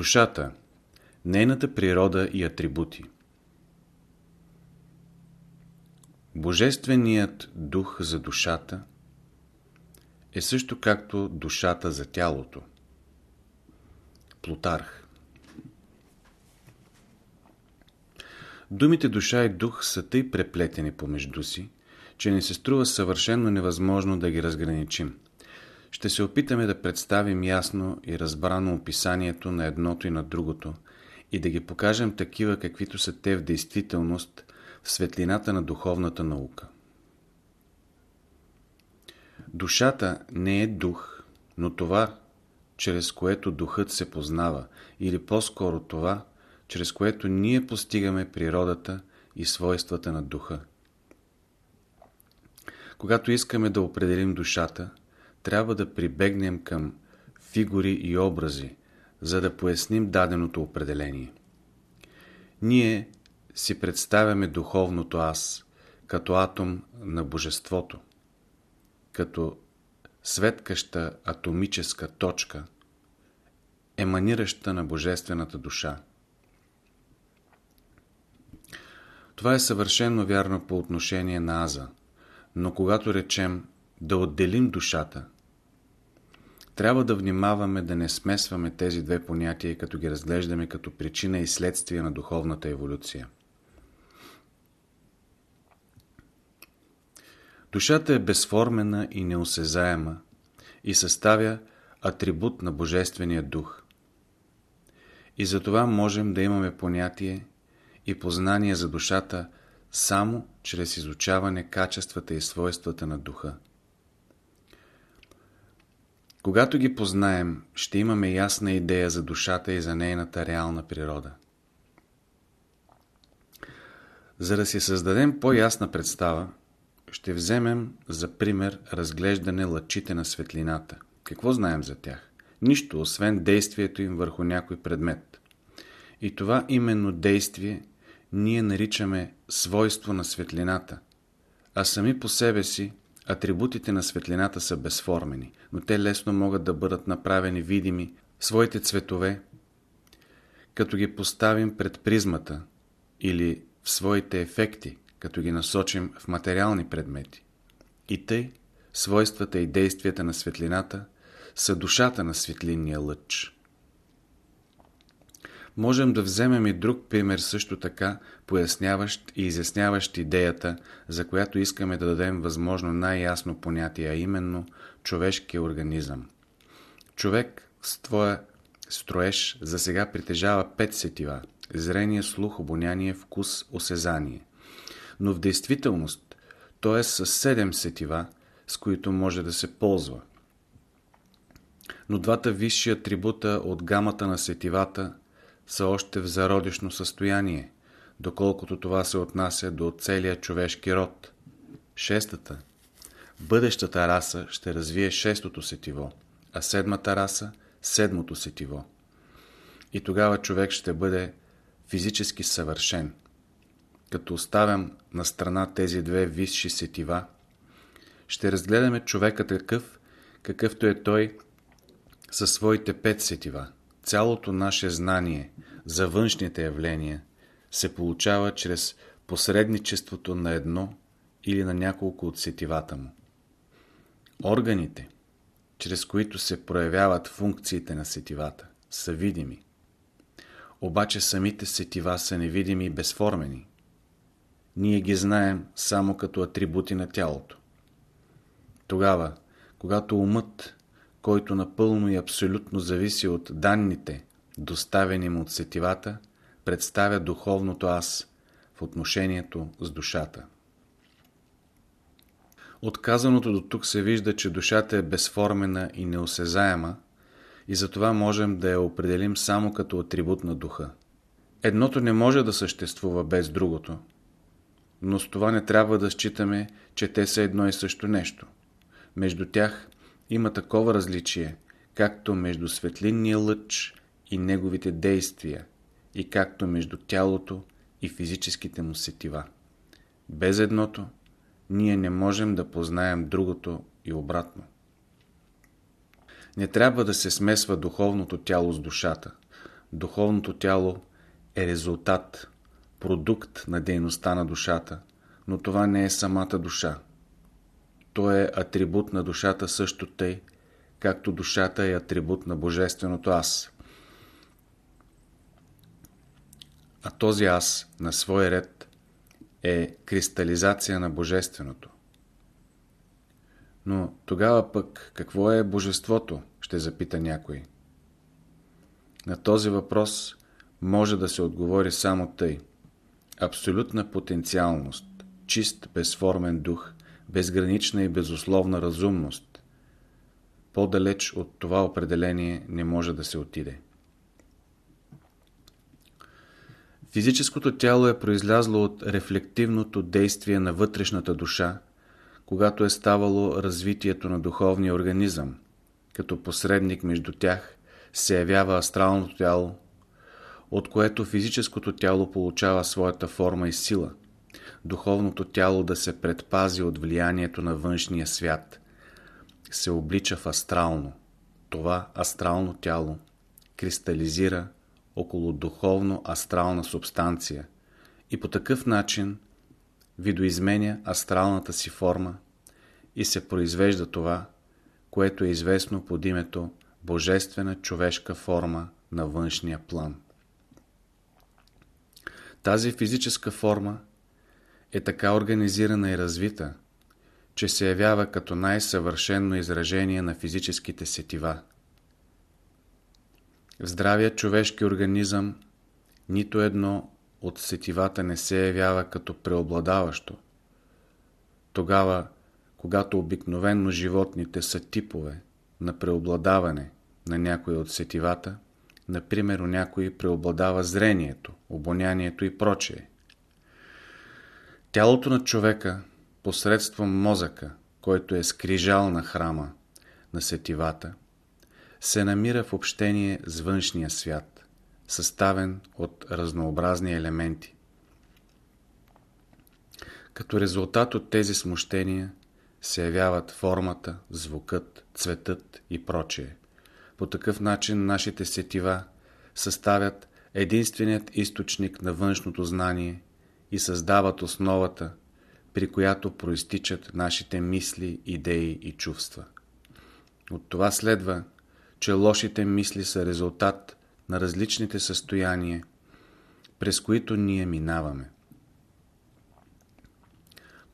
Душата, нейната природа и атрибути Божественият дух за душата е също както душата за тялото. Плутарх Думите душа и дух са тъй преплетени помежду си, че ни се струва съвършенно невъзможно да ги разграничим. Ще се опитаме да представим ясно и разбрано описанието на едното и на другото и да ги покажем такива, каквито са те в действителност в светлината на духовната наука. Душата не е дух, но това, чрез което духът се познава, или по-скоро това, чрез което ние постигаме природата и свойствата на духа. Когато искаме да определим душата, трябва да прибегнем към фигури и образи, за да поясним даденото определение. Ние си представяме духовното аз като атом на божеството, като светкаща атомическа точка, еманираща на божествената душа. Това е съвършено вярно по отношение на аза, но когато речем да отделим душата, трябва да внимаваме да не смесваме тези две понятия, като ги разглеждаме като причина и следствие на духовната еволюция. Душата е безформена и неосезаема и съставя атрибут на Божествения дух. И затова можем да имаме понятие и познание за душата само чрез изучаване качествата и свойствата на духа. Когато ги познаем, ще имаме ясна идея за душата и за нейната реална природа. За да си създадем по-ясна представа, ще вземем за пример разглеждане лъчите на светлината. Какво знаем за тях? Нищо, освен действието им върху някой предмет. И това именно действие ние наричаме свойство на светлината, а сами по себе си атрибутите на светлината са безформени, но те лесно могат да бъдат направени видими своите цветове, като ги поставим пред призмата или в своите ефекти, като ги насочим в материални предмети. И тъй, свойствата и действията на светлината са душата на светлинния лъч. Можем да вземем и друг пример също така, поясняващ и изясняващ идеята, за която искаме да дадем възможно най-ясно понятие, а именно човешкия организъм. Човек с твоя строеж за сега притежава пет сетива – зрение, слух, обоняние, вкус, осезание но в действителност той е с 7 сетива, с които може да се ползва. Но двата висши атрибута от гамата на сетивата са още в зародишно състояние, доколкото това се отнася до целия човешки род. Шестата. Бъдещата раса ще развие шестото сетиво, а седмата раса – седмото сетиво. И тогава човек ще бъде физически съвършен – като оставям на страна тези две висши сетива, ще разгледаме човека такъв, какъвто е той със своите пет сетива. Цялото наше знание за външните явления се получава чрез посредничеството на едно или на няколко от сетивата му. Органите, чрез които се проявяват функциите на сетивата, са видими. Обаче самите сетива са невидими и безформени ние ги знаем само като атрибути на тялото. Тогава, когато умът, който напълно и абсолютно зависи от данните, доставени му от сетивата, представя духовното аз в отношението с душата. Отказаното до тук се вижда, че душата е безформена и неосезаема и затова можем да я определим само като атрибут на духа. Едното не може да съществува без другото, но с това не трябва да считаме, че те са едно и също нещо. Между тях има такова различие, както между светлинния лъч и неговите действия, и както между тялото и физическите му сетива. Без едното, ние не можем да познаем другото и обратно. Не трябва да се смесва духовното тяло с душата. Духовното тяло е резултат, продукт на дейността на душата, но това не е самата душа. То е атрибут на душата също тъй, както душата е атрибут на Божественото Аз. А този Аз на свой ред е кристализация на Божественото. Но тогава пък какво е Божеството, ще запита някой. На този въпрос може да се отговори само тъй. Абсолютна потенциалност, чист безформен дух, безгранична и безусловна разумност. По-далеч от това определение не може да се отиде. Физическото тяло е произлязло от рефлективното действие на вътрешната душа, когато е ставало развитието на духовния организъм. Като посредник между тях се явява астралното тяло, от което физическото тяло получава своята форма и сила. Духовното тяло да се предпази от влиянието на външния свят, се облича в астрално. Това астрално тяло кристализира около духовно-астрална субстанция и по такъв начин видоизменя астралната си форма и се произвежда това, което е известно под името Божествена човешка форма на външния план. Тази физическа форма е така организирана и развита, че се явява като най-съвършено изражение на физическите сетива. В здравия човешки организъм нито едно от сетивата не се явява като преобладаващо. Тогава, когато обикновенно животните са типове на преобладаване на някои от сетивата, например у някои преобладава зрението, обонянието и прочее. Тялото на човека посредством мозъка, който е скрижал на храма на сетивата, се намира в общение с външния свят, съставен от разнообразни елементи. Като резултат от тези смущения се явяват формата, звукът, цветът и прочее. По такъв начин нашите сетива съставят единственият източник на външното знание и създават основата, при която проистичат нашите мисли, идеи и чувства. От това следва, че лошите мисли са резултат на различните състояния, през които ние минаваме.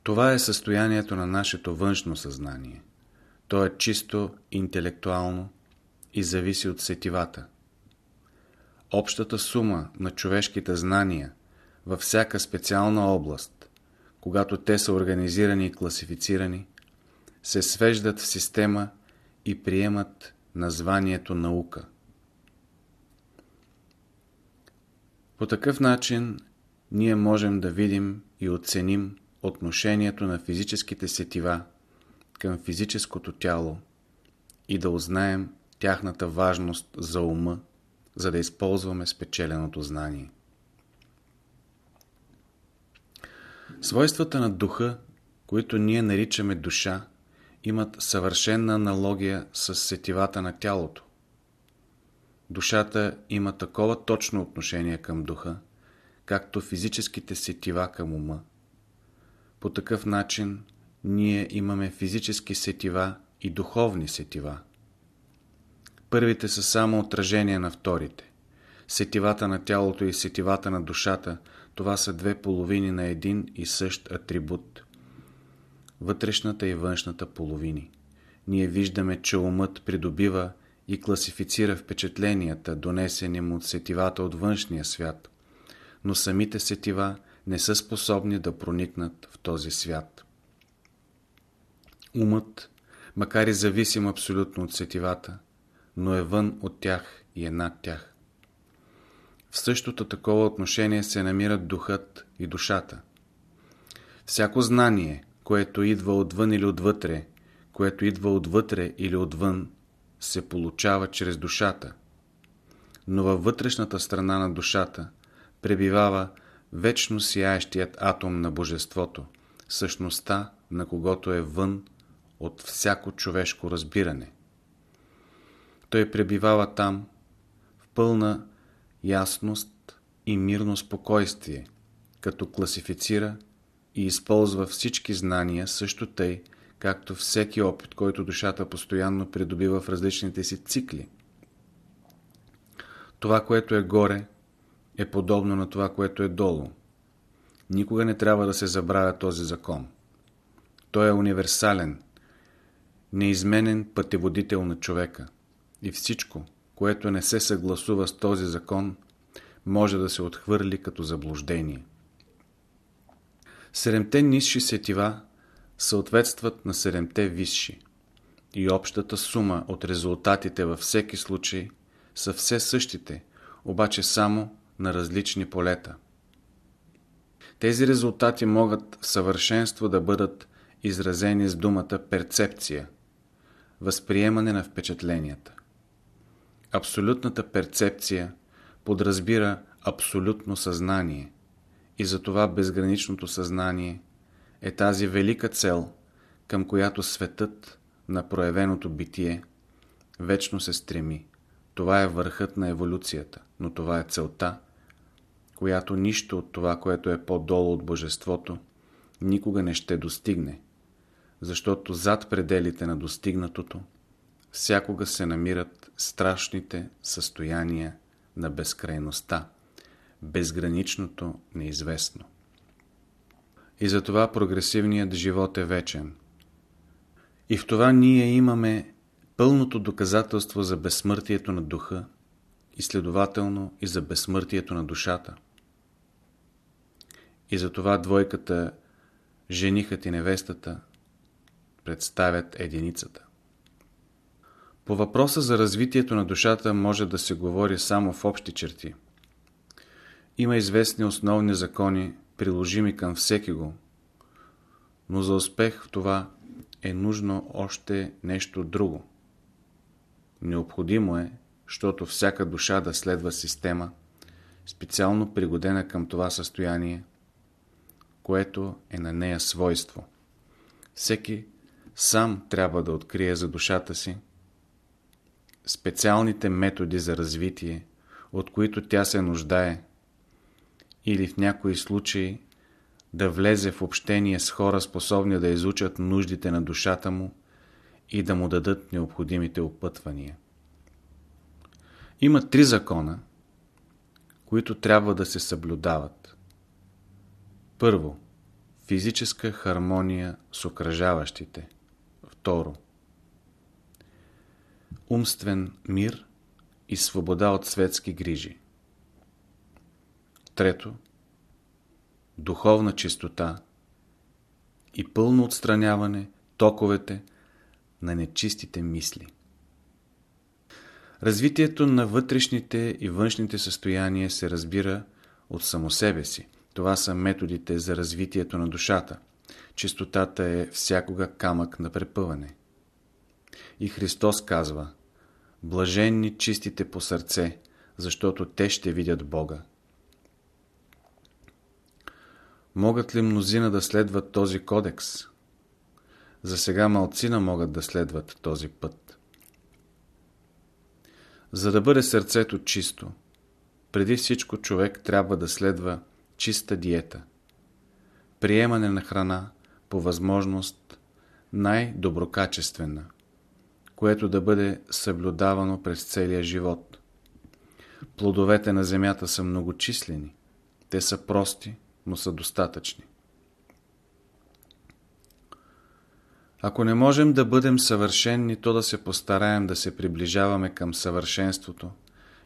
Това е състоянието на нашето външно съзнание. То е чисто интелектуално и зависи от сетивата. Общата сума на човешките знания във всяка специална област, когато те са организирани и класифицирани, се свеждат в система и приемат названието наука. По такъв начин ние можем да видим и оценим отношението на физическите сетива към физическото тяло и да узнаем тяхната важност за ума, за да използваме спечеленото знание. Свойствата на духа, които ние наричаме душа, имат съвършенна аналогия с сетивата на тялото. Душата има такова точно отношение към духа, както физическите сетива към ума. По такъв начин ние имаме физически сетива и духовни сетива. Първите са само отражение на вторите. Сетивата на тялото и сетивата на душата – това са две половини на един и същ атрибут. Вътрешната и външната половини. Ние виждаме, че умът придобива и класифицира впечатленията, донесени му от сетивата от външния свят, но самите сетива не са способни да проникнат в този свят. Умът, макар и зависим абсолютно от сетивата, но е вън от тях и е над тях. В същото такова отношение се намират духът и душата. Всяко знание, което идва отвън или отвътре, което идва отвътре или отвън, се получава чрез душата. Но във вътрешната страна на душата пребивава вечно сияещият атом на Божеството, същността на когото е вън от всяко човешко разбиране. Той пребивава там в пълна ясност и мирно спокойствие, като класифицира и използва всички знания също тъй, както всеки опит, който душата постоянно придобива в различните си цикли. Това, което е горе, е подобно на това, което е долу. Никога не трябва да се забравя този закон. Той е универсален, неизменен пътеводител на човека. И всичко, което не се съгласува с този закон, може да се отхвърли като заблуждение. Седемте нисши сетива съответстват на седемте висши и общата сума от резултатите във всеки случай са все същите, обаче само на различни полета. Тези резултати могат в съвършенство да бъдат изразени с думата перцепция, възприемане на впечатленията. Абсолютната перцепция подразбира абсолютно съзнание и затова безграничното съзнание е тази велика цел, към която светът на проявеното битие вечно се стреми. Това е върхът на еволюцията, но това е целта, която нищо от това, което е по-долу от Божеството, никога не ще достигне, защото зад пределите на достигнатото всякога се намират страшните състояния на безкрайността, безграничното неизвестно. И затова прогресивният живот е вечен. И в това ние имаме пълното доказателство за безсмъртието на духа и следователно и за безсмъртието на душата. И затова двойката женихът и невестата представят единицата. По въпроса за развитието на душата може да се говори само в общи черти. Има известни основни закони, приложими към всеки го, но за успех в това е нужно още нещо друго. Необходимо е, защото всяка душа да следва система, специално пригодена към това състояние, което е на нея свойство. Всеки сам трябва да открие за душата си специалните методи за развитие, от които тя се нуждае, или в някои случаи да влезе в общение с хора, способни да изучат нуждите на душата му и да му дадат необходимите опътвания. Има три закона, които трябва да се съблюдават. Първо, физическа хармония с окръжаващите. Второ, умствен мир и свобода от светски грижи. Трето, духовна чистота и пълно отстраняване токовете на нечистите мисли. Развитието на вътрешните и външните състояния се разбира от само себе си. Това са методите за развитието на душата. Чистотата е всякога камък на препъване. И Христос казва Блаженни чистите по сърце, защото те ще видят Бога. Могат ли мнозина да следват този кодекс? За сега малцина могат да следват този път. За да бъде сърцето чисто, преди всичко човек трябва да следва чиста диета. Приемане на храна по възможност най-доброкачествена, което да бъде съблюдавано през целия живот. Плодовете на земята са многочислени. Те са прости, но са достатъчни. Ако не можем да бъдем съвършенни, то да се постараем да се приближаваме към съвършенството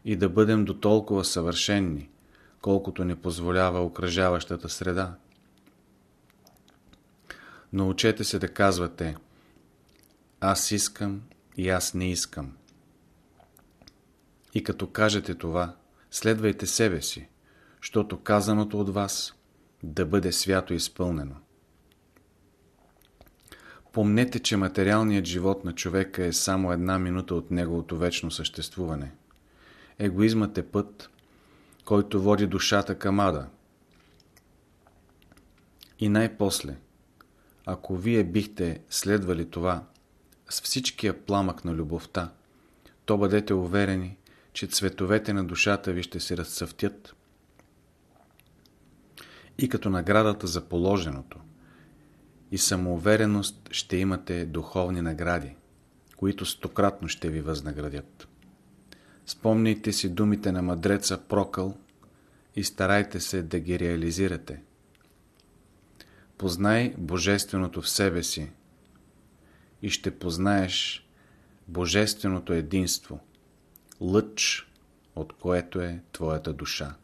и да бъдем до толкова съвършенни, колкото не позволява окръжаващата среда. Научете се да казвате Аз искам и аз не искам. И като кажете това, следвайте себе си, защото казаното от вас да бъде свято изпълнено. Помнете, че материалният живот на човека е само една минута от неговото вечно съществуване. Егоизмът е път, който води душата към ада. И най-после, ако вие бихте следвали това с всичкия пламък на любовта, то бъдете уверени, че цветовете на душата ви ще се разцъфтят и като наградата за положеното и самоувереност ще имате духовни награди, които стократно ще ви възнаградят. Спомняйте си думите на мъдреца Прокъл и старайте се да ги реализирате. Познай Божественото в себе си и ще познаеш Божественото единство, лъч, от което е твоята душа.